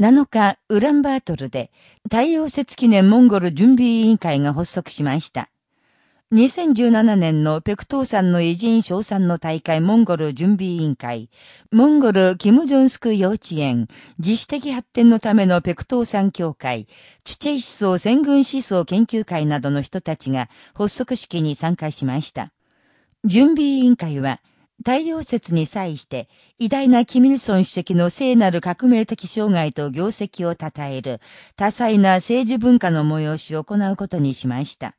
7日、ウランバートルで太陽節記念モンゴル準備委員会が発足しました。2017年のペクトーさんの偉人賞賛の大会モンゴル準備委員会、モンゴルキム・ジョンスク幼稚園、自主的発展のためのペクトーさん協会、チュチェイ思想戦軍思想研究会などの人たちが発足式に参加しました。準備委員会は、太陽節に際して、偉大なキミルソン主席の聖なる革命的障害と業績を称える多彩な政治文化の催しを行うことにしました。